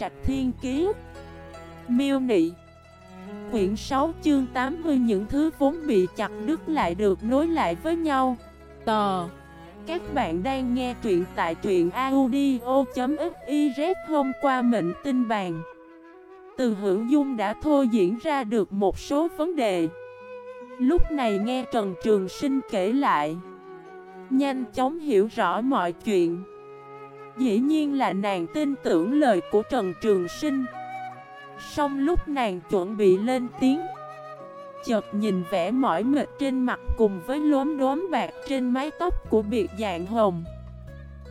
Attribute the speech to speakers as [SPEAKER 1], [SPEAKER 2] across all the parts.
[SPEAKER 1] Trạch Thiên Kiế Miêu Nị. Quyển 6 chương 80 Những thứ vốn bị chặt đứt lại được nối lại với nhau. Tò. Các bạn đang nghe truyện tại truyện audio.xyz hôm qua mệnh tinh bàn. Từ hữu dung đã thôi diễn ra được một số vấn đề. Lúc này nghe Trần Trường Sinh kể lại. Nhanh chóng hiểu rõ mọi chuyện. Dĩ nhiên là nàng tin tưởng lời của Trần Trường Sinh. Xong lúc nàng chuẩn bị lên tiếng, Chợt nhìn vẻ mỏi mệt trên mặt cùng với lốm đốm bạc trên mái tóc của biệt dạng hồng.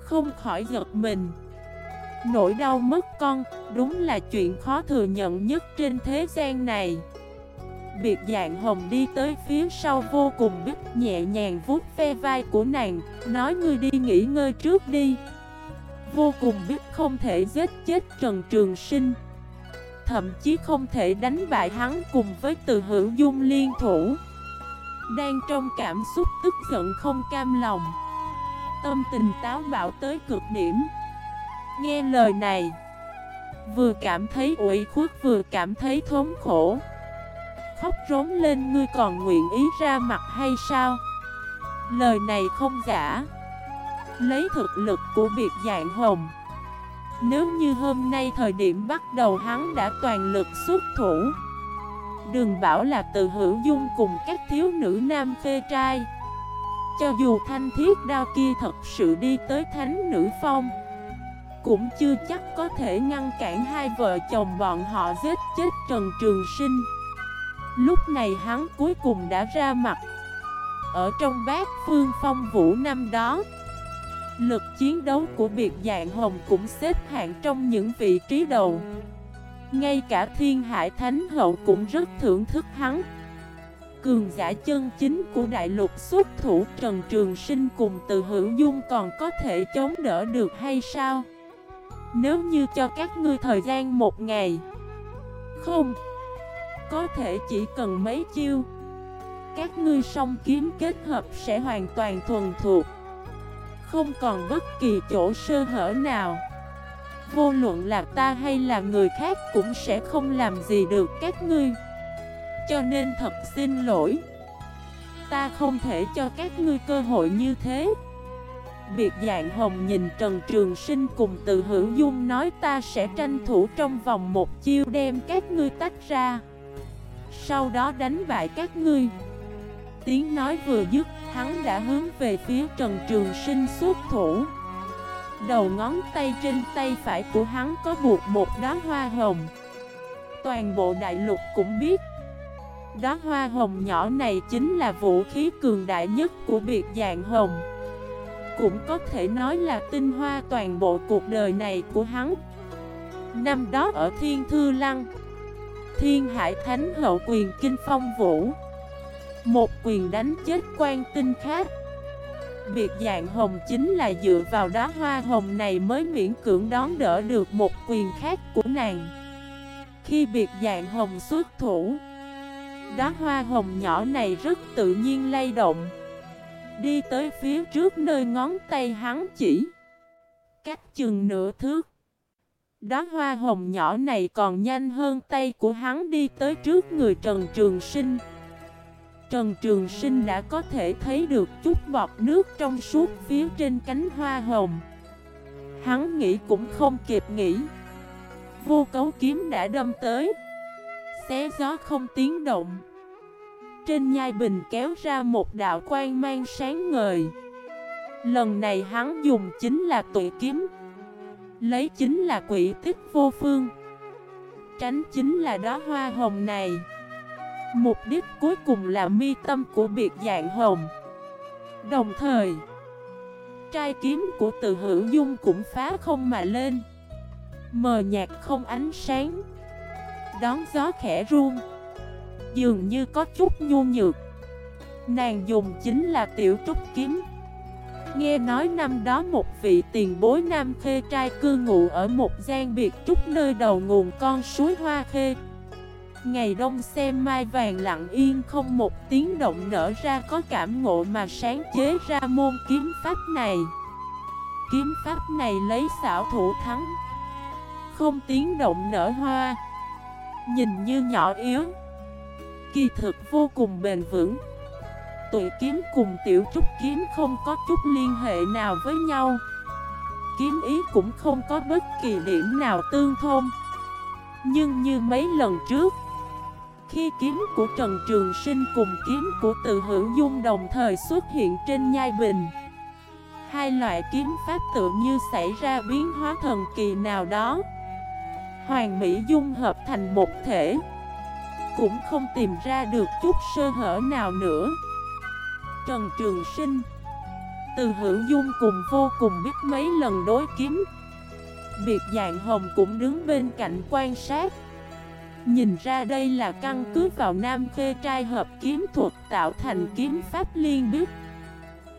[SPEAKER 1] Không khỏi giật mình. Nỗi đau mất con, đúng là chuyện khó thừa nhận nhất trên thế gian này. Biệt dạng hồng đi tới phía sau vô cùng biết nhẹ nhàng vuốt ve vai của nàng, Nói, ngươi đi nghỉ ngơi trước đi. Vô cùng biết không thể giết chết Trần Trường Sinh. Thậm chí không thể đánh bại hắn cùng với từ hữu dung liên thủ. Đang trong cảm xúc tức giận không cam lòng. Tâm tình táo bạo tới cực điểm. Nghe lời này, Vừa cảm thấy ủy khuất vừa cảm thấy thống khổ. Khóc rống lên ngươi còn nguyện ý ra mặt hay sao? Lời này không giả. Lấy thực lực của biệt dạng hồng. Nếu như hôm nay thời điểm bắt đầu hắn đã toàn lực xuất thủ, Đừng bảo là từ hữu dung cùng các thiếu nữ nam phê trai. Cho dù thanh thiết đao kia thật sự đi tới thánh nữ phong, Cũng chưa chắc có thể ngăn cản hai vợ chồng bọn họ giết chết Trần Trường Sinh. Lúc này hắn cuối cùng đã ra mặt Ở trong bát phương phong vũ năm đó. Lực chiến đấu của biệt dạng hồng cũng xếp hạng trong những vị trí đầu. Ngay cả thiên hải thánh hậu cũng rất thưởng thức hắn. Cường giả chân chính của đại lục xuất thủ Trần Trường Sinh cùng từ hữu dung còn có thể chống đỡ được hay sao? Nếu như cho các ngươi thời gian một ngày. Không. Có thể chỉ cần mấy chiêu. Các ngươi song kiếm kết hợp sẽ hoàn toàn thuần thuộc không còn bất kỳ chỗ sơ hở nào. Vô luận là ta hay là người khác cũng sẽ không làm gì được các ngươi. Cho nên thật xin lỗi. Ta không thể cho các ngươi cơ hội như thế. Biệt dạng hồng nhìn Trần Trường Sinh cùng từ hữu dung nói ta sẽ tranh thủ trong vòng một chiêu đem các ngươi tách ra. Sau đó đánh bại các ngươi. Tiếng nói vừa dứt, hắn đã hướng về phía Trần Trường Sinh xuất thủ. Đầu ngón tay trên tay phải của hắn có buộc một đóa hoa hồng. Toàn bộ đại lục cũng biết, Đóa hoa hồng nhỏ này chính là vũ khí cường đại nhất của biệt dạng hồng. Cũng có thể nói là tinh hoa toàn bộ cuộc đời này của hắn. Năm đó ở Thiên Thư Lăng, Thiên Hải Thánh Hậu Quyền Kinh Phong Vũ một quyền đánh chết quan tinh khác. Biệt dạng hồng chính là dựa vào đá hoa hồng này mới miễn cưỡng đón đỡ được một quyền khác của nàng. Khi biệt dạng hồng xuất thủ, Đá hoa hồng nhỏ này rất tự nhiên lay động. Đi tới phía trước nơi ngón tay hắn chỉ Cách chừng nửa thước. Đá hoa hồng nhỏ này còn nhanh hơn tay của hắn đi tới trước người Trần Trường Sinh. Trần Trường Sinh đã có thể thấy được chút bọt nước trong suốt phía trên cánh hoa hồng. Hắn nghĩ cũng không kịp nghĩ. Vô cấu kiếm đã đâm tới. Xé gió không tiếng động. Trên nhai bình kéo ra một đạo quang mang sáng ngời. Lần này hắn dùng chính là tụi kiếm. Lấy chính là quỷ tích vô phương. Tránh chính là đó hoa hồng này. Mục đích cuối cùng là mi tâm của biệt dạng hồng. Đồng thời, Trai kiếm của từ hữu dung cũng phá không mà lên. Mờ nhạt không ánh sáng. Đón gió khẽ run. Dường như có chút nhu nhược. Nàng dùng chính là tiểu trúc kiếm. Nghe nói năm đó một vị tiền bối nam khê trai cư ngụ ở một gian biệt trúc nơi đầu nguồn con suối hoa khê. Ngày đông xem mai vàng lặng yên, không một tiếng động nở ra, có cảm ngộ mà sáng chế ra môn kiếm pháp này. Kiếm pháp này lấy xảo thủ thắng. Không tiếng động nở hoa. Nhìn như nhỏ yếu. Kỳ thực vô cùng bền vững. Tụi kiếm cùng tiểu trúc kiếm không có chút liên hệ nào với nhau. Kiếm ý cũng không có bất kỳ điểm nào tương thông. Nhưng như mấy lần trước khi kiếm của Trần Trường Sinh cùng kiếm của Từ Hữu Dung đồng thời xuất hiện trên nhai bình, Hai loại kiếm pháp tự như xảy ra biến hóa thần kỳ nào đó. Hoàng Mỹ dung hợp thành một thể, Cũng không tìm ra được chút sơ hở nào nữa. Trần Trường Sinh, Từ hữu dung cùng vô cùng biết mấy lần đối kiếm. Biệt dạng hồng cũng đứng bên cạnh quan sát. Nhìn ra đây là căn cứ vào nam khê trai hợp kiếm thuật tạo thành kiếm pháp liên biết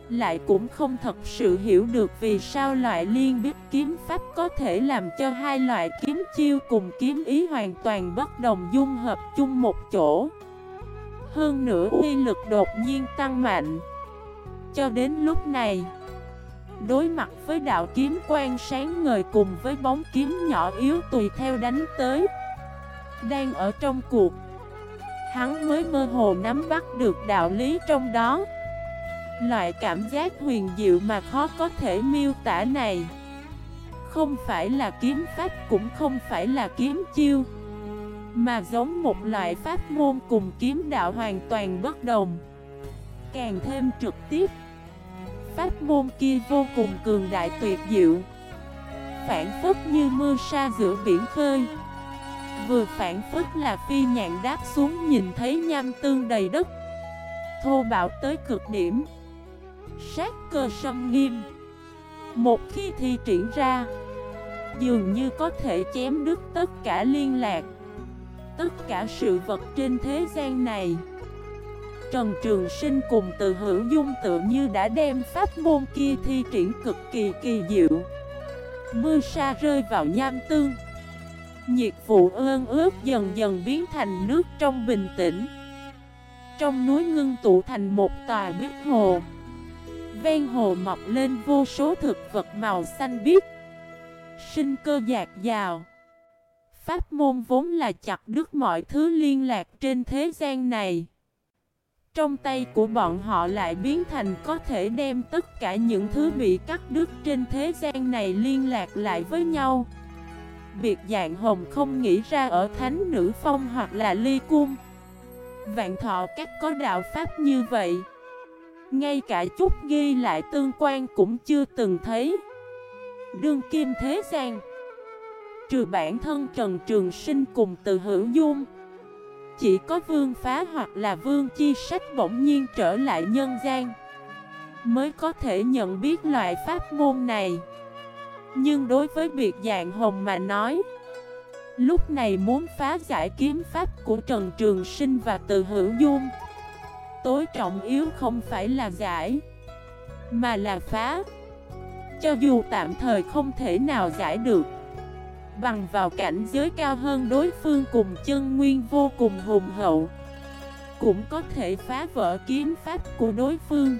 [SPEAKER 1] lại cũng không thật sự hiểu được vì sao loại liên biết kiếm pháp có thể làm cho hai loại kiếm chiêu cùng kiếm ý hoàn toàn bất đồng dung hợp chung một chỗ. Hơn nữa uy lực đột nhiên tăng mạnh. Cho đến lúc này, Đối mặt với đạo kiếm quan sáng ngời cùng với bóng kiếm nhỏ yếu tùy theo đánh tới đang ở trong cuộc. Hắn mới mơ hồ nắm bắt được đạo lý trong đó. Loại cảm giác huyền diệu mà khó có thể miêu tả này Không phải là kiếm pháp, cũng không phải là kiếm chiêu, Mà giống một loại pháp môn cùng kiếm đạo hoàn toàn bất đồng. Càng thêm trực tiếp, Pháp môn kia vô cùng cường đại tuyệt diệu, Phản phất như mưa sa giữa biển khơi. Vừa phản phất là phi nhạn đáp xuống nhìn thấy nham tương đầy đất. Thô bạo tới cực điểm. Sát cơ sâm nghiêm. Một khi thi triển ra, Dường như có thể chém đứt tất cả liên lạc, Tất cả sự vật trên thế gian này. Trần Trường Sinh cùng từ hữu dung tự như đã đem pháp môn kia thi triển cực kỳ kỳ diệu. Mưa sa rơi vào nham tương. Nhiệt vụ ơn ướt dần dần biến thành nước trong bình tĩnh. Trong núi ngưng tụ thành một tòa biết hồ. Ven hồ mọc lên vô số thực vật màu xanh biếc. Sinh cơ dạt dào. Pháp môn vốn là chặt đứt mọi thứ liên lạc trên thế gian này. Trong tay của bọn họ lại biến thành có thể đem tất cả những thứ bị cắt đứt trên thế gian này liên lạc lại với nhau biệt dạng hồng không nghĩ ra ở thánh nữ phong hoặc là ly cung. Vạn thọ các có đạo pháp như vậy, ngay cả chút ghi lại tương quan cũng chưa từng thấy. Đương kim thế gian, Trừ bản thân Trần Trường Sinh cùng từ hữu dung, Chỉ có vương phá hoặc là vương chi sách bỗng nhiên trở lại nhân gian, Mới có thể nhận biết loại pháp môn này. Nhưng đối với biệt dạng hồng mà nói, Lúc này muốn phá giải kiếm pháp của Trần Trường Sinh và từ hữu dung, tối trọng yếu không phải là giải, Mà là phá. Cho dù tạm thời không thể nào giải được, Bằng vào cảnh giới cao hơn đối phương cùng chân nguyên vô cùng hùng hậu, Cũng có thể phá vỡ kiếm pháp của đối phương.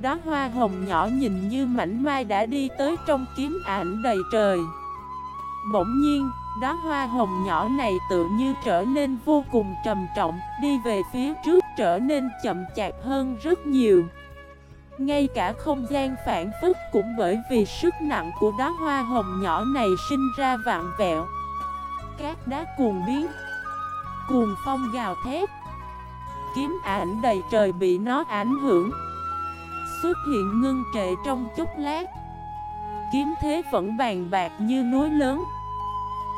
[SPEAKER 1] Đó hoa hồng nhỏ nhìn như mảnh mai đã đi tới trong kiếm ảnh đầy trời. Bỗng nhiên, đó hoa hồng nhỏ này tự như trở nên vô cùng trầm trọng Đi về phía trước trở nên chậm chạp hơn rất nhiều. Ngay cả không gian phản phức cũng bởi vì sức nặng của đóa hoa hồng nhỏ này sinh ra vạn vẹo. Các đá cuồng biến Cuồng phong gào thét. Kiếm ảnh đầy trời bị nó ảnh hưởng. Xuất hiện ngưng trệ trong chút lát. Kiếm thế vẫn bàn bạc như núi lớn,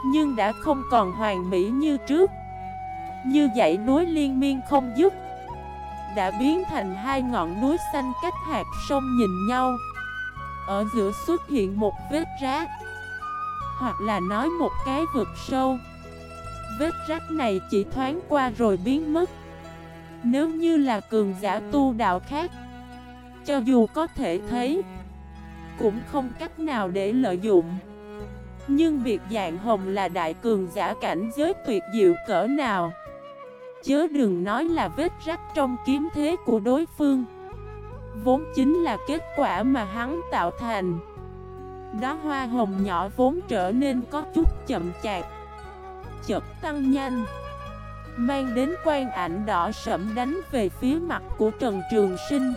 [SPEAKER 1] Nhưng đã không còn hoàn mỹ như trước. Như dãy núi liên miên không dứt, đã biến thành hai ngọn núi xanh cách hạt sông nhìn nhau. Ở giữa xuất hiện một vết rác, Hoặc là nói một cái vực sâu. Vết rác này chỉ thoáng qua rồi biến mất. Nếu như là cường giả tu đạo khác cho dù có thể thấy, Cũng không cách nào để lợi dụng. Nhưng việc dạng hồng là đại cường giả cảnh giới tuyệt diệu cỡ nào? Chớ đừng nói là vết rách trong kiếm thế của đối phương. Vốn chính là kết quả mà hắn tạo thành. Đó hoa hồng nhỏ vốn trở nên có chút chậm chạp, Chợt tăng nhanh, Mang đến quan ảnh đỏ sẫm đánh về phía mặt của Trần Trường Sinh.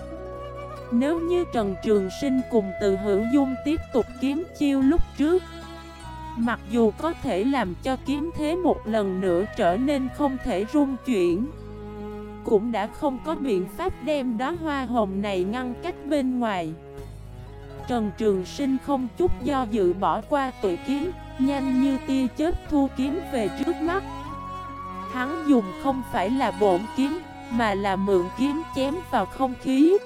[SPEAKER 1] Nếu như Trần Trường Sinh cùng từ hữu dung tiếp tục kiếm chiêu lúc trước, Mặc dù có thể làm cho kiếm thế một lần nữa trở nên không thể rung chuyển, Cũng đã không có biện pháp đem đó hoa hồng này ngăn cách bên ngoài. Trần Trường Sinh không chút do dự bỏ qua tuổi kiếm, Nhanh như tia chớp thu kiếm về trước mắt. Hắn dùng không phải là bổn kiếm, Mà là mượn kiếm chém vào không khí.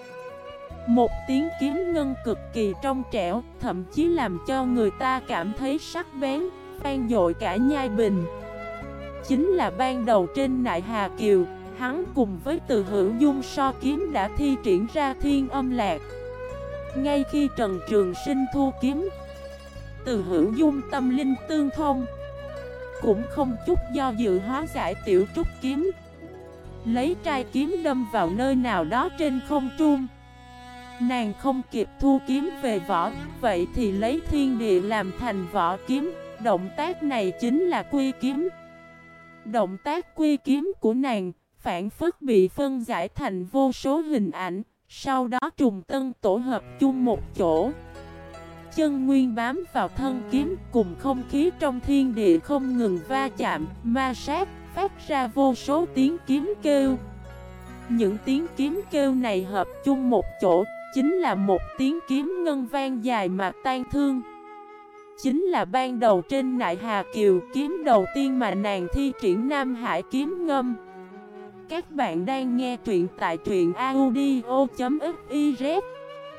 [SPEAKER 1] Một tiếng kiếm ngân cực kỳ trong trẻo, Thậm chí làm cho người ta cảm thấy sắc bén, Vang dội cả nhai bình. Chính là ban đầu trên nại Hà Kiều, Hắn cùng với từ hữu dung so kiếm đã thi triển ra thiên âm lạc. Ngay khi Trần Trường Sinh thu kiếm, Từ hữu dung tâm linh tương thông. Cũng không chút do dự hóa giải tiểu trúc kiếm. Lấy trai kiếm đâm vào nơi nào đó trên không trung. Nàng không kịp thu kiếm về vỏ Vậy thì lấy thiên địa làm thành vỏ kiếm. Động tác này chính là quy kiếm. Động tác quy kiếm của nàng Phản phức bị phân giải thành vô số hình ảnh Sau đó trùng tân tổ hợp chung một chỗ. Chân nguyên bám vào thân kiếm cùng không khí trong thiên địa không ngừng va chạm, ma sát, phát ra vô số tiếng kiếm kêu. Những tiếng kiếm kêu này hợp chung một chỗ, chính là một tiếng kiếm ngân vang dài mà tan thương. Chính là ban đầu trên nại Hà Kiều kiếm đầu tiên mà nàng thi triển Nam Hải kiếm ngâm. Các bạn đang nghe truyện tại truyện audio.fif